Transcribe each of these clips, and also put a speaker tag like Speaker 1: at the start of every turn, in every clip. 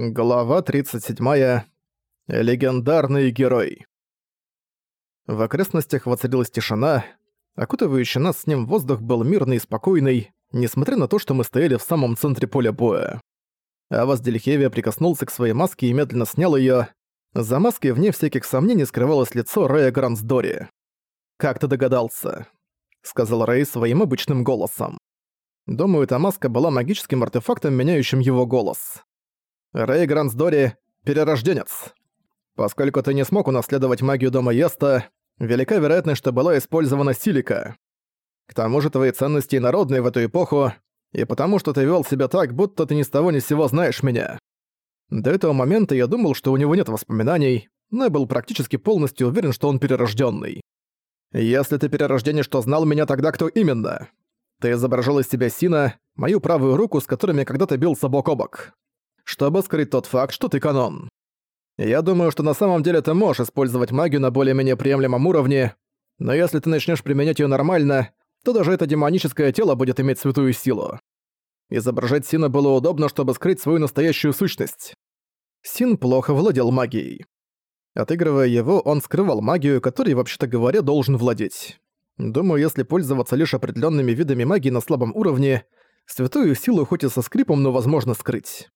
Speaker 1: Глава 37. Легендарный герой. В окрестностях воцарилась тишина, окутывающий нас с ним воздух был мирный и спокойный, несмотря на то, что мы стояли в самом центре поля боя. Авас Дельхевия прикоснулся к своей маске и медленно снял её. За маской, вне всяких сомнений, скрывалось лицо Рэя Грансдори. «Как ты догадался?» — сказал Рэй своим обычным голосом. Думаю, эта маска была магическим артефактом, меняющим его голос. Рэй Грансдори — перерожденец. Поскольку ты не смог унаследовать магию дома Еста, велика вероятность, что была использована силика. К тому же твои ценности народные в эту эпоху, и потому что ты вел себя так, будто ты ни с того ни с сего знаешь меня. До этого момента я думал, что у него нет воспоминаний, но я был практически полностью уверен, что он перерожденный. Если ты перерожденец, что знал меня тогда, кто именно? Ты изображал из себя Сина, мою правую руку, с которыми когда-то бился бок о бок чтобы скрыть тот факт, что ты канон. Я думаю, что на самом деле ты можешь использовать магию на более-менее приемлемом уровне, но если ты начнешь применять ее нормально, то даже это демоническое тело будет иметь святую силу. Изображать Сина было удобно, чтобы скрыть свою настоящую сущность. Син плохо владел магией. Отыгрывая его, он скрывал магию, которой, вообще-то говоря, должен владеть. Думаю, если пользоваться лишь определенными видами магии на слабом уровне, святую силу хоть и со скрипом, но возможно скрыть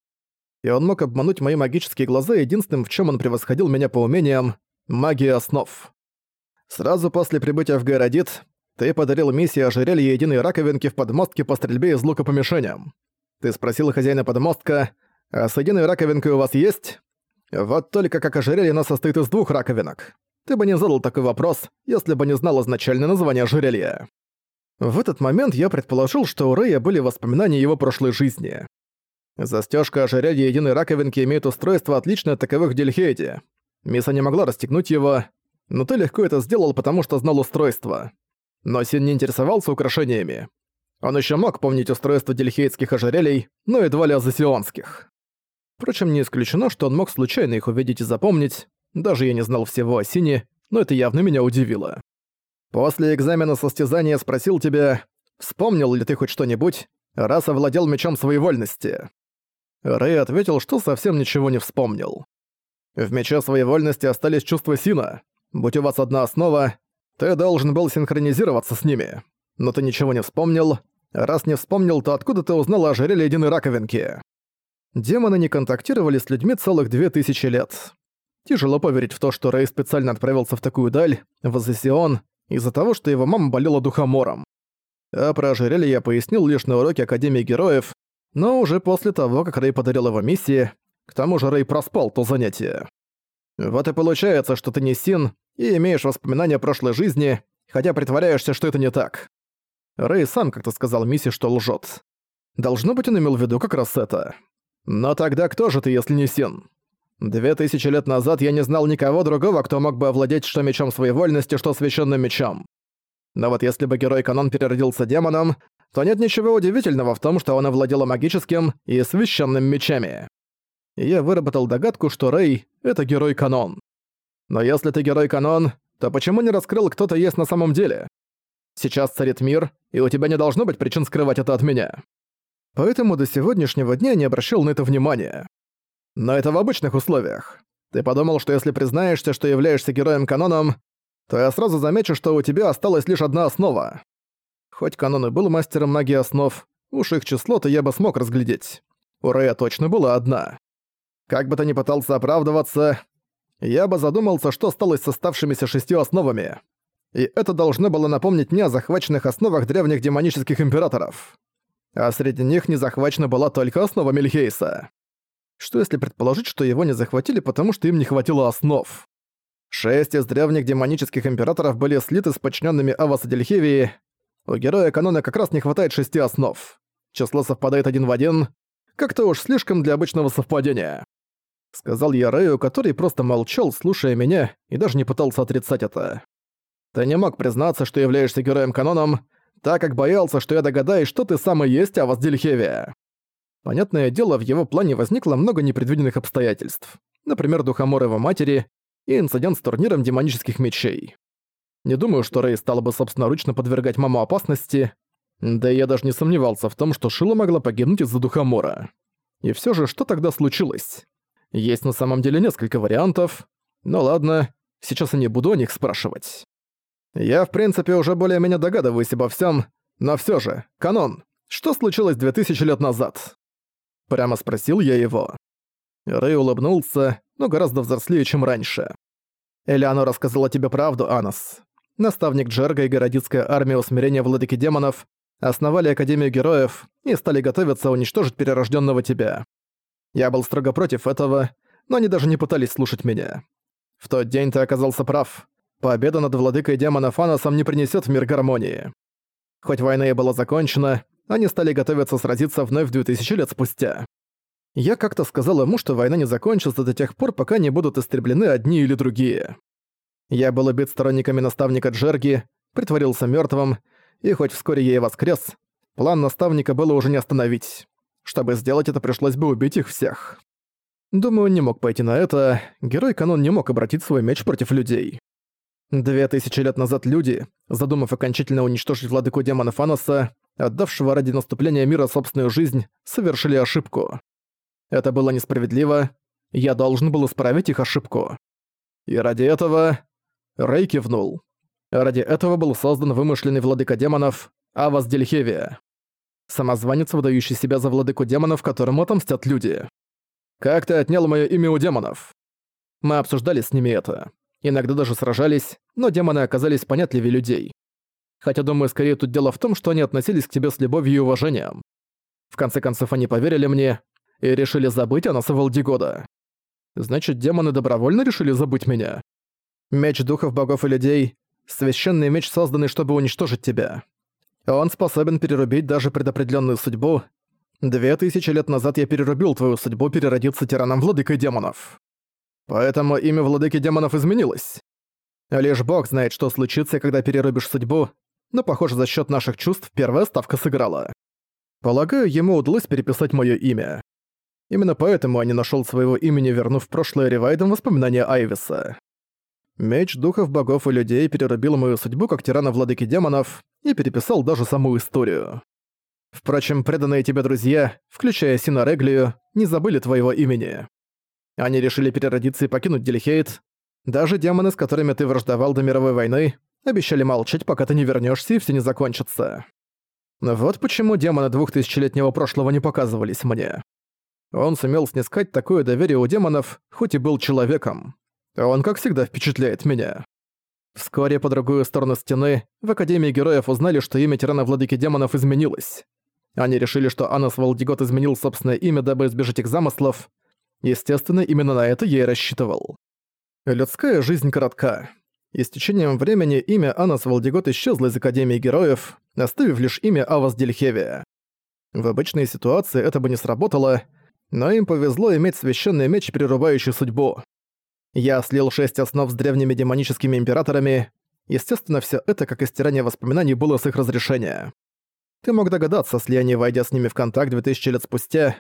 Speaker 1: и он мог обмануть мои магические глаза единственным, в чем он превосходил меня по умениям — магия основ. Сразу после прибытия в Гайрадит ты подарил миссии ожерелья единой раковинки в подмостке по стрельбе из лука по мишеням. Ты спросил хозяина подмостка, а с единой раковинкой у вас есть? Вот только как ожерелье оно состоит из двух раковинок. Ты бы не задал такой вопрос, если бы не знал изначальное название ожерелья. В этот момент я предположил, что у Рэя были воспоминания его прошлой жизни. Застёжка ожерелья единой раковинки имеет устройство, отличное от таковых в Дельхейде. Миса не могла расстегнуть его, но ты легко это сделал, потому что знал устройство. Но Син не интересовался украшениями. Он ещё мог помнить устройство дельхейдских ожерелий, но едва ли азосионских. Впрочем, не исключено, что он мог случайно их увидеть и запомнить. Даже я не знал всего о Сине, но это явно меня удивило. После экзамена состязания спросил тебя, вспомнил ли ты хоть что-нибудь, раз овладел мечом своей вольности. Рэй ответил, что совсем ничего не вспомнил. В мече своей вольности остались чувства Сина. Будь у вас одна основа, ты должен был синхронизироваться с ними. Но ты ничего не вспомнил. Раз не вспомнил, то откуда ты узнал о ожерелье единой раковинки? Демоны не контактировали с людьми целых две тысячи лет. Тяжело поверить в то, что Рэй специально отправился в такую даль, в Азосион, из-за того, что его мама болела духомором. А про ожерелье я пояснил лишь на уроке Академии Героев, но уже после того, как Рэй подарил его миссии, к тому же Рэй проспал то занятие. Вот и получается, что ты не Син и имеешь воспоминания прошлой жизни, хотя притворяешься, что это не так. Рэй сам как-то сказал Мисси, что лжет. Должно быть, он имел в виду как раз это. Но тогда кто же ты, если не Син? Две тысячи лет назад я не знал никого другого, кто мог бы овладеть что мечом своей вольности, что священным мечом. Но вот если бы герой Канон переродился демоном, то нет ничего удивительного в том, что он овладела магическим и священным мечами. я выработал догадку, что Рэй — это герой-канон. Но если ты герой-канон, то почему не раскрыл, кто то есть на самом деле? Сейчас царит мир, и у тебя не должно быть причин скрывать это от меня. Поэтому до сегодняшнего дня не обращал на это внимания. Но это в обычных условиях. Ты подумал, что если признаешься, что являешься героем-каноном, то я сразу замечу, что у тебя осталась лишь одна основа. Хоть канон и был мастером магии основ, уж их число-то я бы смог разглядеть. У Рэя точно была одна. Как бы то ни пытался оправдываться, я бы задумался, что стало с оставшимися шестью основами. И это должно было напомнить мне о захваченных основах древних демонических императоров. А среди них не захвачена была только основа Мельхейса. Что если предположить, что его не захватили, потому что им не хватило основ? Шесть из древних демонических императоров были слиты с подчиненными Аваса Дельхевии, у героя канона как раз не хватает шести основ. Число совпадает один в один. Как-то уж слишком для обычного совпадения. Сказал я Рэю, который просто молчал, слушая меня, и даже не пытался отрицать это. Ты не мог признаться, что являешься героем-каноном, так как боялся, что я догадаюсь, что ты сам и есть Авас Дельхевия. Понятное дело, в его плане возникло много непредвиденных обстоятельств. Например, Духомор его матери и инцидент с турниром демонических мечей. Не думаю, что Рэй стала бы собственноручно подвергать маму опасности, да и я даже не сомневался в том, что Шила могла погибнуть из-за духомора. И все же, что тогда случилось? Есть на самом деле несколько вариантов. Но ладно, сейчас я не буду о них спрашивать. Я, в принципе, уже более-менее догадываюсь обо всем, но все же, канон, что случилось 2000 лет назад? Прямо спросил я его. Рэй улыбнулся, но гораздо взрослее, чем раньше. Элеонора рассказала тебе правду, Анос. Наставник Джерга и городицкая армия усмирения владыки демонов основали Академию Героев и стали готовиться уничтожить перерожденного тебя. Я был строго против этого, но они даже не пытались слушать меня. В тот день ты оказался прав. Победа над владыкой демонов Аносом не принесет в мир гармонии. Хоть война и была закончена, они стали готовиться сразиться вновь 2000 лет спустя. Я как-то сказал ему, что война не закончится до тех пор, пока не будут истреблены одни или другие. Я был убит сторонниками наставника Джерги, притворился мертвым, и хоть вскоре я и воскрес, план наставника было уже не остановить. Чтобы сделать это, пришлось бы убить их всех. Думаю, он не мог пойти на это, герой Канон не мог обратить свой меч против людей. Две тысячи лет назад люди, задумав окончательно уничтожить владыку демона Фаноса, отдавшего ради наступления мира собственную жизнь, совершили ошибку. Это было несправедливо. Я должен был исправить их ошибку. И ради этого... Рэй кивнул. Ради этого был создан вымышленный владыка демонов Авас Дельхевия. Самозванец, выдающий себя за владыку демонов, которому отомстят люди. «Как ты отнял моё имя у демонов?» Мы обсуждали с ними это. Иногда даже сражались, но демоны оказались понятливее людей. Хотя, думаю, скорее тут дело в том, что они относились к тебе с любовью и уважением. В конце концов, они поверили мне, и решили забыть о нас Валдигода. Значит, демоны добровольно решили забыть меня? Меч духов богов и людей — священный меч, созданный, чтобы уничтожить тебя. Он способен перерубить даже предопределенную судьбу. Две тысячи лет назад я перерубил твою судьбу переродиться тираном-владыкой демонов. Поэтому имя владыки демонов изменилось. Лишь бог знает, что случится, когда перерубишь судьбу, но, похоже, за счет наших чувств первая ставка сыграла. Полагаю, ему удалось переписать мое имя. Именно поэтому я не нашёл своего имени, вернув в прошлое ревайдом воспоминания Айвиса. Меч духов богов и людей перерубил мою судьбу как тирана владыки демонов и переписал даже саму историю. Впрочем, преданные тебе друзья, включая Сина Реглию, не забыли твоего имени. Они решили переродиться и покинуть Дельхейт. Даже демоны, с которыми ты враждовал до мировой войны, обещали молчать, пока ты не вернёшься и всё не закончится. Вот почему демоны двухтысячелетнего прошлого не показывались мне. Он сумел снискать такое доверие у демонов, хоть и был человеком. Он, как всегда, впечатляет меня. Вскоре по другую сторону стены в Академии Героев узнали, что имя тирана Владыки Демонов изменилось. Они решили, что Анас Валдигот изменил собственное имя, дабы избежать их замыслов. Естественно, именно на это я и рассчитывал. Людская жизнь коротка. И с течением времени имя Анас Валдигот исчезло из Академии Героев, оставив лишь имя Авас Дельхевия. В обычной ситуации это бы не сработало, но им повезло иметь священный меч, перерубающий судьбу. Я слил шесть основ с древними демоническими императорами. Естественно, все это, как и стирание воспоминаний, было с их разрешения. Ты мог догадаться, слияние, войдя с ними в контакт 2000 лет спустя.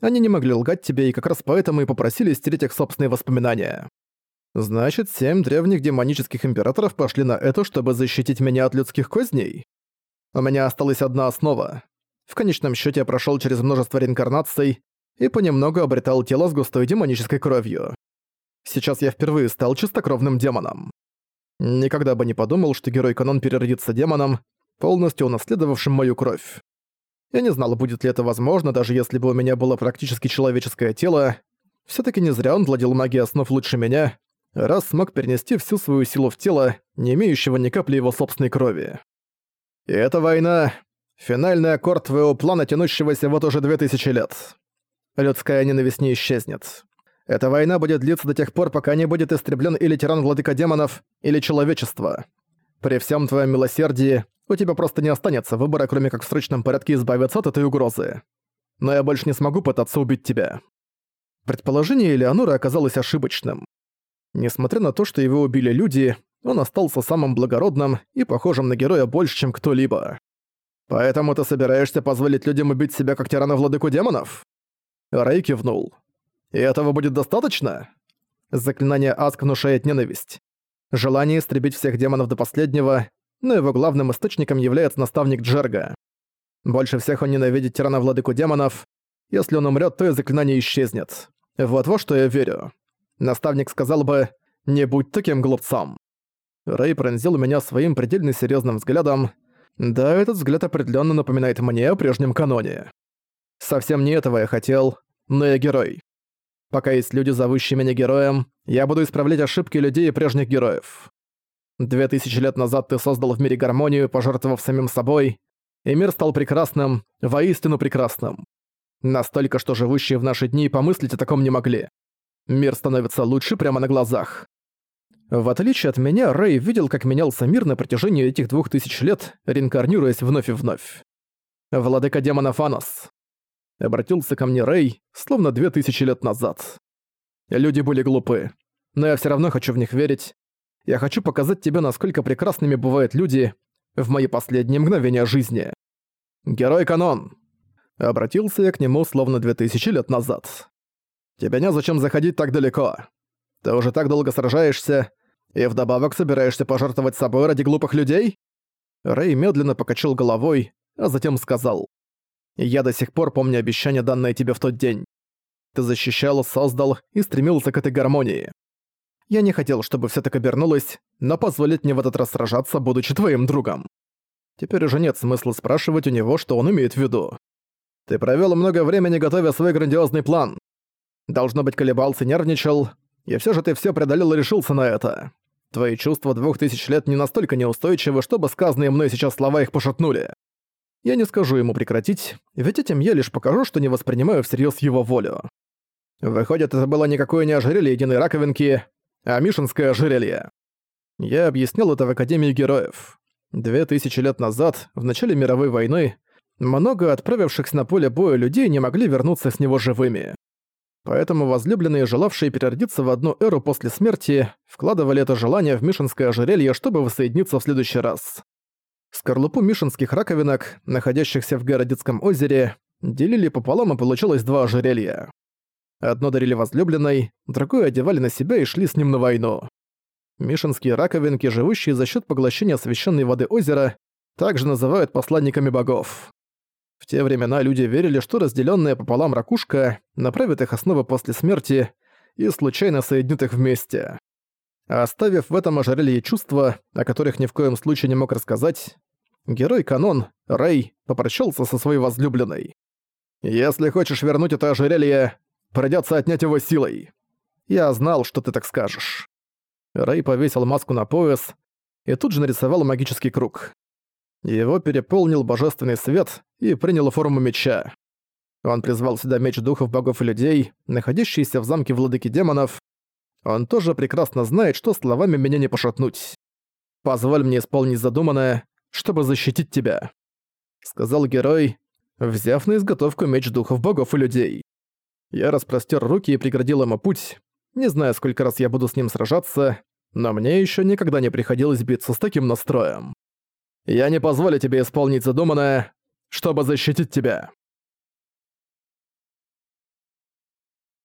Speaker 1: Они не могли лгать тебе, и как раз поэтому и попросили стереть их собственные воспоминания. Значит, семь древних демонических императоров пошли на это, чтобы защитить меня от людских козней? У меня осталась одна основа. В конечном счете я прошел через множество реинкарнаций, и понемногу обретал тело с густой демонической кровью. Сейчас я впервые стал чистокровным демоном. Никогда бы не подумал, что герой Канон переродится демоном, полностью унаследовавшим мою кровь. Я не знал, будет ли это возможно, даже если бы у меня было практически человеческое тело. все таки не зря он владел магией основ лучше меня, раз смог перенести всю свою силу в тело, не имеющего ни капли его собственной крови. И эта война — финальный аккорд твоего плана, тянущегося вот уже две тысячи лет людская ненависть не исчезнет. Эта война будет длиться до тех пор, пока не будет истреблен или тиран владыка демонов, или человечество. При всем твоем милосердии у тебя просто не останется выбора, кроме как в срочном порядке избавиться от этой угрозы. Но я больше не смогу пытаться убить тебя. Предположение Элеоноры оказалось ошибочным. Несмотря на то, что его убили люди, он остался самым благородным и похожим на героя больше, чем кто-либо. Поэтому ты собираешься позволить людям убить себя как тирана владыку демонов? Рэй кивнул. «И этого будет достаточно?» Заклинание Аск внушает ненависть. Желание истребить всех демонов до последнего, но его главным источником является наставник Джерга. Больше всех он ненавидит тирана-владыку демонов. Если он умрет, то и заклинание исчезнет. Вот во что я верю. Наставник сказал бы «Не будь таким глупцом». Рэй пронзил меня своим предельно серьезным взглядом. Да, этот взгляд определенно напоминает мне о прежнем каноне. Совсем не этого я хотел, но я герой. Пока есть люди, зовущие меня героем, я буду исправлять ошибки людей и прежних героев. Две тысячи лет назад ты создал в мире гармонию, пожертвовав самим собой, и мир стал прекрасным, воистину прекрасным. Настолько, что живущие в наши дни помыслить о таком не могли. Мир становится лучше прямо на глазах. В отличие от меня, Рэй видел, как менялся мир на протяжении этих двух тысяч лет, реинкарнируясь вновь и вновь. Владыка демона Фанос. Обратился ко мне Рэй, словно две тысячи лет назад. Люди были глупы, но я все равно хочу в них верить. Я хочу показать тебе, насколько прекрасными бывают люди в мои последние мгновения жизни. Герой Канон. Обратился я к нему словно две тысячи лет назад. Тебе незачем заходить так далеко. Ты уже так долго сражаешься, и вдобавок собираешься пожертвовать собой ради глупых людей? Рэй медленно покачал головой, а затем сказал. Я до сих пор помню обещание, данное тебе в тот день. Ты защищал, создал и стремился к этой гармонии. Я не хотел, чтобы все так обернулось, но позволить мне в этот раз сражаться, будучи твоим другом. Теперь уже нет смысла спрашивать у него, что он имеет в виду. Ты провел много времени, готовя свой грандиозный план. Должно быть, колебался, нервничал, и все же ты все преодолел и решился на это. Твои чувства двух тысяч лет не настолько неустойчивы, чтобы сказанные мной сейчас слова их пошатнули. Я не скажу ему прекратить, ведь этим я лишь покажу, что не воспринимаю всерьез его волю. Выходит, это было никакое не ожерелье единой раковинки, а мишинское ожерелье. Я объяснял это в Академии Героев. Две тысячи лет назад, в начале мировой войны, много отправившихся на поле боя людей не могли вернуться с него живыми. Поэтому возлюбленные, желавшие переродиться в одну эру после смерти, вкладывали это желание в мишинское ожерелье, чтобы воссоединиться в следующий раз. Скорлупу мишинских раковинок, находящихся в Городецком озере, делили пополам и получилось два ожерелья. Одно дарили возлюбленной, другое одевали на себя и шли с ним на войну. Мишинские раковинки, живущие за счет поглощения священной воды озера, также называют посланниками богов. В те времена люди верили, что разделенная пополам ракушка направит их основы после смерти и случайно соединит их вместе. Оставив в этом ожерелье чувства, о которых ни в коем случае не мог рассказать, герой Канон, Рэй, попрощался со своей возлюбленной. «Если хочешь вернуть это ожерелье, придётся отнять его силой. Я знал, что ты так скажешь». Рэй повесил маску на пояс и тут же нарисовал магический круг. Его переполнил божественный свет и принял форму меча. Он призвал сюда меч духов богов и людей, находящийся в замке владыки демонов, он тоже прекрасно знает, что словами меня не пошатнуть. Позволь мне исполнить задуманное, чтобы защитить тебя», — сказал герой, взяв на изготовку меч духов богов и людей. Я распростер руки и преградил ему путь. Не знаю, сколько раз я буду с ним сражаться, но мне еще никогда не приходилось биться с таким настроем. Я не позволю тебе исполнить задуманное, чтобы защитить тебя.